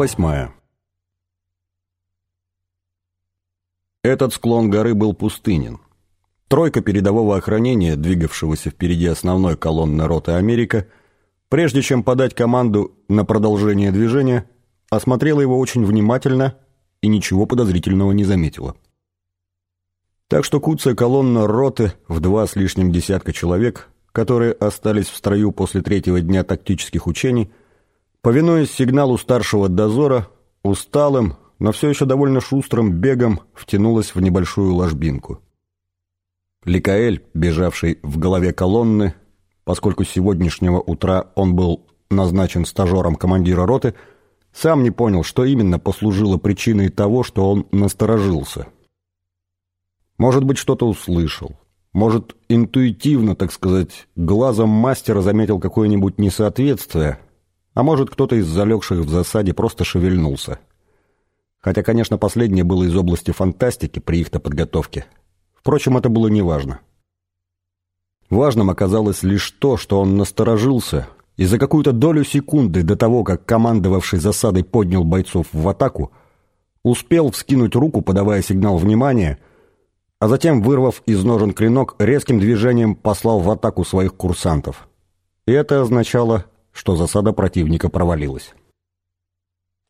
восьмая. Этот склон горы был пустынен. Тройка передового охранения, двигавшегося впереди основной колонны роты «Америка», прежде чем подать команду на продолжение движения, осмотрела его очень внимательно и ничего подозрительного не заметила. Так что куцая колонна роты в два с лишним десятка человек, которые остались в строю после третьего дня тактических учений, повинуясь сигналу старшего дозора, усталым, но все еще довольно шустрым бегом втянулась в небольшую ложбинку. Ликаэль, бежавший в голове колонны, поскольку с сегодняшнего утра он был назначен стажером командира роты, сам не понял, что именно послужило причиной того, что он насторожился. Может быть, что-то услышал. Может, интуитивно, так сказать, глазом мастера заметил какое-нибудь несоответствие, а может, кто-то из залегших в засаде просто шевельнулся. Хотя, конечно, последнее было из области фантастики при их-то подготовке. Впрочем, это было неважно. Важным оказалось лишь то, что он насторожился, и за какую-то долю секунды до того, как командовавший засадой поднял бойцов в атаку, успел вскинуть руку, подавая сигнал внимания, а затем, вырвав из ножен клинок, резким движением послал в атаку своих курсантов. И это означало, что засада противника провалилась.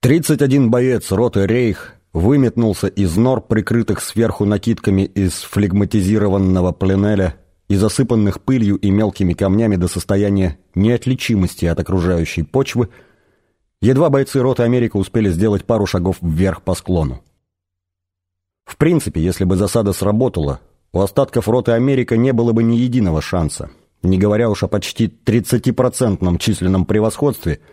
31 боец роты «Рейх» выметнулся из нор, прикрытых сверху накидками из флегматизированного пленеля и засыпанных пылью и мелкими камнями до состояния неотличимости от окружающей почвы, едва бойцы роты «Америка» успели сделать пару шагов вверх по склону. В принципе, если бы засада сработала, у остатков роты «Америка» не было бы ни единого шанса, не говоря уж о почти 30% численном превосходстве –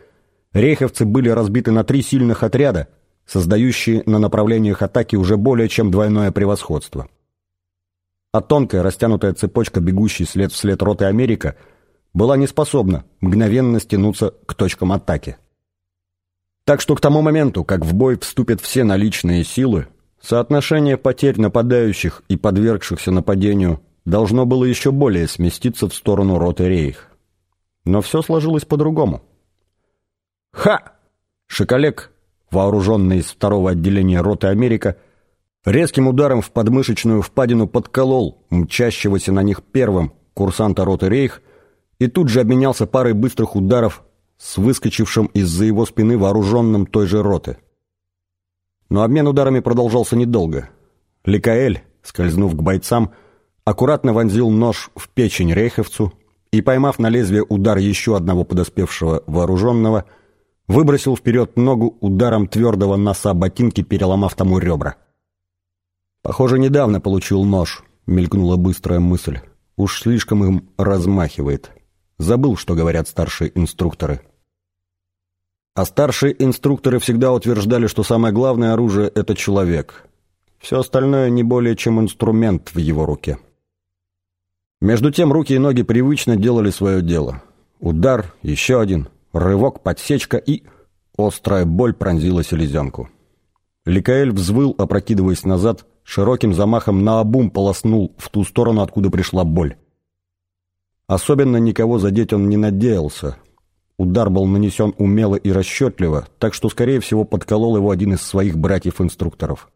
Рейховцы были разбиты на три сильных отряда, создающие на направлениях атаки уже более чем двойное превосходство. А тонкая растянутая цепочка, бегущей след вслед роты Америка, была не способна мгновенно стянуться к точкам атаки. Так что к тому моменту, как в бой вступят все наличные силы, соотношение потерь нападающих и подвергшихся нападению должно было еще более сместиться в сторону роты Рейх. Но все сложилось по-другому. «Ха!» Шоколек, вооруженный из второго отделения роты Америка, резким ударом в подмышечную впадину подколол мчащегося на них первым курсанта роты Рейх и тут же обменялся парой быстрых ударов с выскочившим из-за его спины вооруженным той же роты. Но обмен ударами продолжался недолго. Ликаэль, скользнув к бойцам, аккуратно вонзил нож в печень рейховцу и, поймав на лезвие удар еще одного подоспевшего вооруженного, выбросил вперед ногу ударом твердого носа ботинки, переломав тому ребра. «Похоже, недавно получил нож», — мелькнула быстрая мысль. «Уж слишком им размахивает. Забыл, что говорят старшие инструкторы». А старшие инструкторы всегда утверждали, что самое главное оружие — это человек. Все остальное не более чем инструмент в его руке. Между тем руки и ноги привычно делали свое дело. Удар, еще один, Рывок, подсечка и... Острая боль пронзила селезенку. Ликаэль взвыл, опрокидываясь назад, широким замахом наобум полоснул в ту сторону, откуда пришла боль. Особенно никого задеть он не надеялся. Удар был нанесен умело и расчетливо, так что, скорее всего, подколол его один из своих братьев-инструкторов.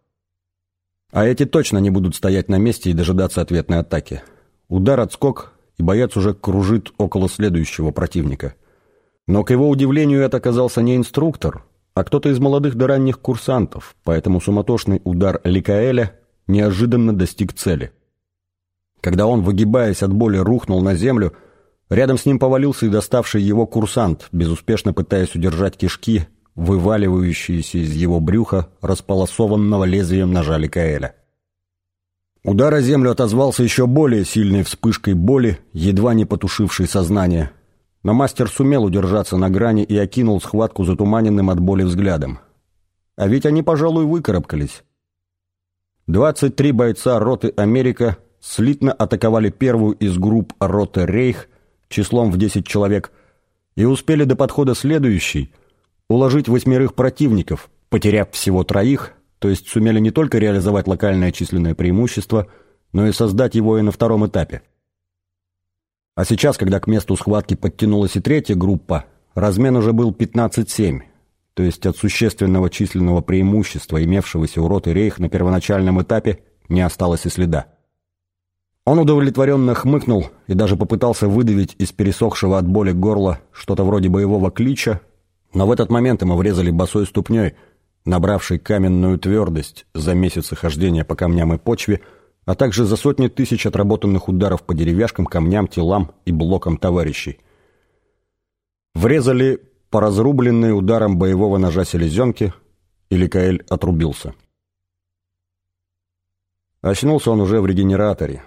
А эти точно не будут стоять на месте и дожидаться ответной атаки. Удар отскок, и боец уже кружит около следующего противника — но, к его удивлению, это оказался не инструктор, а кто-то из молодых до ранних курсантов, поэтому суматошный удар Ликаэля неожиданно достиг цели. Когда он, выгибаясь от боли, рухнул на землю, рядом с ним повалился и доставший его курсант, безуспешно пытаясь удержать кишки, вываливающиеся из его брюха, располосованного лезвием ножа Ликаэля. Удар о землю отозвался еще более сильной вспышкой боли, едва не потушившей сознание – но мастер сумел удержаться на грани и окинул схватку затуманенным от боли взглядом. А ведь они, пожалуй, выкарабкались. 23 бойца роты «Америка» слитно атаковали первую из групп роты «Рейх» числом в 10 человек и успели до подхода следующей уложить восьмерых противников, потеряв всего троих, то есть сумели не только реализовать локальное численное преимущество, но и создать его и на втором этапе. А сейчас, когда к месту схватки подтянулась и третья группа, размен уже был 15-7. то есть от существенного численного преимущества, имевшегося у роты Рейх на первоначальном этапе, не осталось и следа. Он удовлетворенно хмыкнул и даже попытался выдавить из пересохшего от боли горла что-то вроде боевого клича, но в этот момент ему врезали босой ступней, набравшей каменную твердость за месяцы хождения по камням и почве, а также за сотни тысяч отработанных ударов по деревяшкам, камням, телам и блокам товарищей. Врезали по разрубленной ударом боевого ножа селезенки, и Ликаэль отрубился. Очнулся он уже в регенераторе.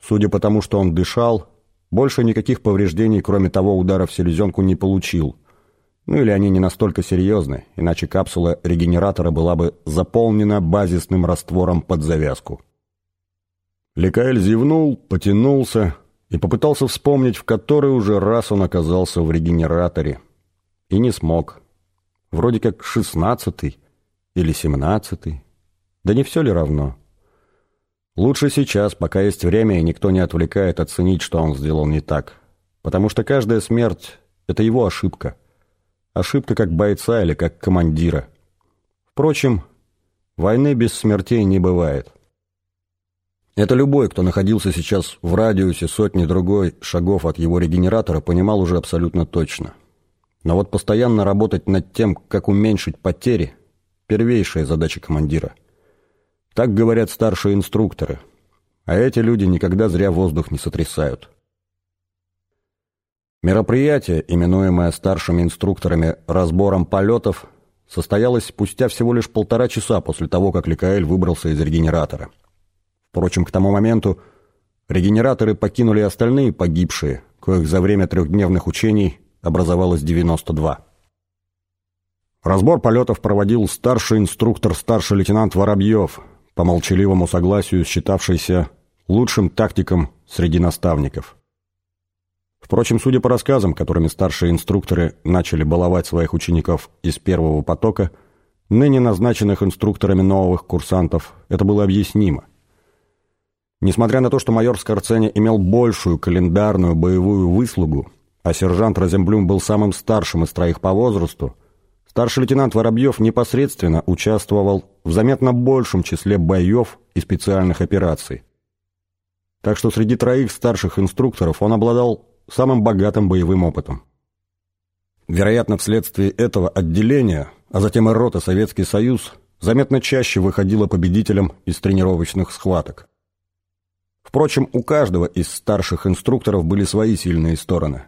Судя по тому, что он дышал, больше никаких повреждений, кроме того удара в селезенку, не получил. Ну или они не настолько серьезны, иначе капсула регенератора была бы заполнена базисным раствором под завязку. Ликаэль зевнул, потянулся и попытался вспомнить, в который уже раз он оказался в регенераторе. И не смог. Вроде как шестнадцатый или семнадцатый. Да не все ли равно? Лучше сейчас, пока есть время и никто не отвлекает, оценить, что он сделал не так. Потому что каждая смерть — это его ошибка. Ошибка как бойца или как командира. Впрочем, войны без смертей не бывает. Это любой, кто находился сейчас в радиусе сотни-другой шагов от его регенератора, понимал уже абсолютно точно. Но вот постоянно работать над тем, как уменьшить потери — первейшая задача командира — так говорят старшие инструкторы. А эти люди никогда зря воздух не сотрясают. Мероприятие, именуемое старшими инструкторами разбором полетов, состоялось спустя всего лишь полтора часа после того, как Ликаэль выбрался из регенератора. Впрочем, к тому моменту регенераторы покинули остальные погибшие, коих за время трехдневных учений образовалось 92. Разбор полетов проводил старший инструктор старший лейтенант Воробьев, по молчаливому согласию считавшийся лучшим тактиком среди наставников. Впрочем, судя по рассказам, которыми старшие инструкторы начали баловать своих учеников из первого потока, ныне назначенных инструкторами новых курсантов, это было объяснимо. Несмотря на то, что майор Скорцени имел большую календарную боевую выслугу, а сержант Розенблюм был самым старшим из троих по возрасту, Старший лейтенант Воробьев непосредственно участвовал в заметно большем числе боев и специальных операций. Так что среди троих старших инструкторов он обладал самым богатым боевым опытом. Вероятно, вследствие этого отделения, а затем и рота Советский Союз, заметно чаще выходила победителем из тренировочных схваток. Впрочем, у каждого из старших инструкторов были свои сильные стороны.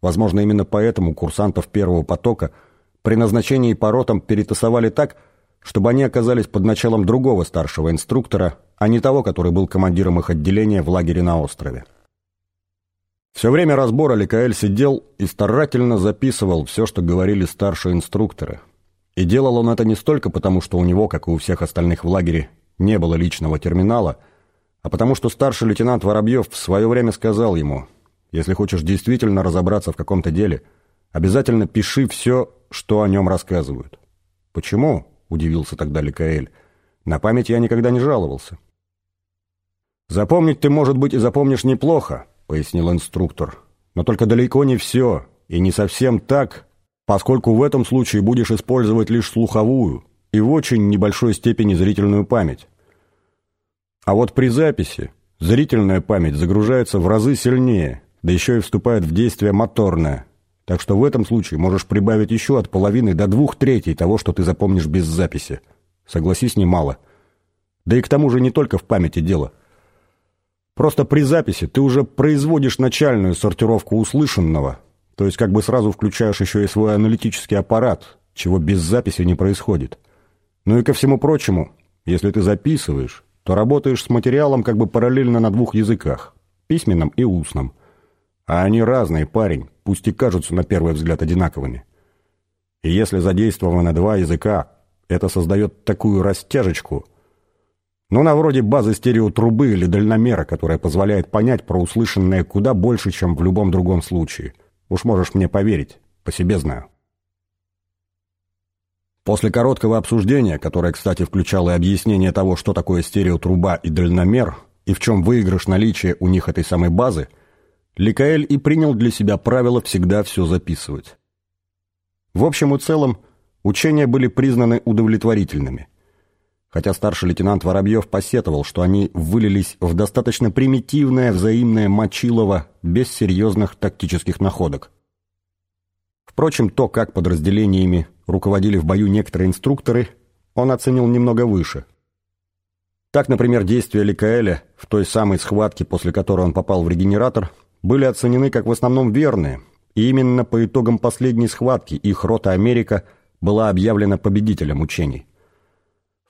Возможно, именно поэтому курсантов первого потока – при назначении по ротам перетасовали так, чтобы они оказались под началом другого старшего инструктора, а не того, который был командиром их отделения в лагере на острове. Все время разбора Ликаэль сидел и старательно записывал все, что говорили старшие инструкторы. И делал он это не столько потому, что у него, как и у всех остальных в лагере, не было личного терминала, а потому что старший лейтенант Воробьев в свое время сказал ему, «Если хочешь действительно разобраться в каком-то деле, обязательно пиши все, что о нем рассказывают. «Почему?» – удивился тогда Ликаэль. «На память я никогда не жаловался». «Запомнить ты, может быть, и запомнишь неплохо», – пояснил инструктор. «Но только далеко не все, и не совсем так, поскольку в этом случае будешь использовать лишь слуховую и в очень небольшой степени зрительную память. А вот при записи зрительная память загружается в разы сильнее, да еще и вступает в действие моторная, так что в этом случае можешь прибавить еще от половины до двух третей того, что ты запомнишь без записи. Согласись, немало. Да и к тому же не только в памяти дело. Просто при записи ты уже производишь начальную сортировку услышанного, то есть как бы сразу включаешь еще и свой аналитический аппарат, чего без записи не происходит. Ну и ко всему прочему, если ты записываешь, то работаешь с материалом как бы параллельно на двух языках, письменном и устном. А они разные, парень пусть и кажутся на первый взгляд одинаковыми. И если задействованы два языка, это создает такую растяжечку, ну, на вроде базы стереотрубы или дальномера, которая позволяет понять про услышанное куда больше, чем в любом другом случае. Уж можешь мне поверить, по себе знаю. После короткого обсуждения, которое, кстати, включало и объяснение того, что такое стереотруба и дальномер, и в чем выигрыш наличия у них этой самой базы, Ликаэль и принял для себя правило всегда все записывать. В общем и целом, учения были признаны удовлетворительными. Хотя старший лейтенант Воробьев посетовал, что они вылились в достаточно примитивное взаимное мочилово без серьезных тактических находок. Впрочем, то, как подразделениями руководили в бою некоторые инструкторы, он оценил немного выше. Так, например, действия Ликаэля в той самой схватке, после которой он попал в регенератор, были оценены как в основном верные, и именно по итогам последней схватки их рота «Америка» была объявлена победителем учений.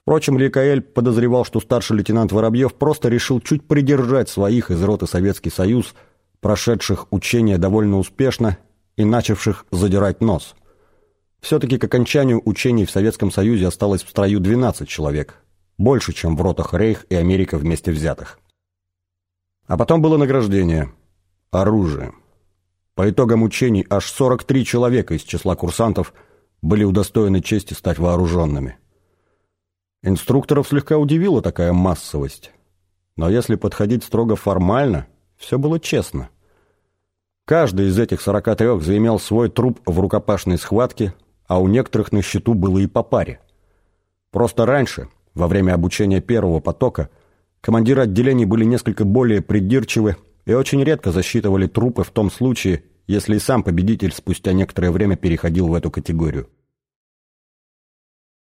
Впрочем, Ликаэль подозревал, что старший лейтенант Воробьев просто решил чуть придержать своих из роты Советский Союз, прошедших учения довольно успешно и начавших задирать нос. Все-таки к окончанию учений в Советском Союзе осталось в строю 12 человек, больше, чем в ротах Рейх и Америка вместе взятых. А потом было награждение. Оружие. По итогам учений аж 43 человека из числа курсантов были удостоены чести стать вооруженными. Инструкторов слегка удивила такая массовость. Но если подходить строго формально, все было честно. Каждый из этих 43 заимел свой труп в рукопашной схватке, а у некоторых на счету было и по паре. Просто раньше, во время обучения первого потока, командиры отделений были несколько более придирчивы и очень редко засчитывали трупы в том случае, если и сам победитель спустя некоторое время переходил в эту категорию.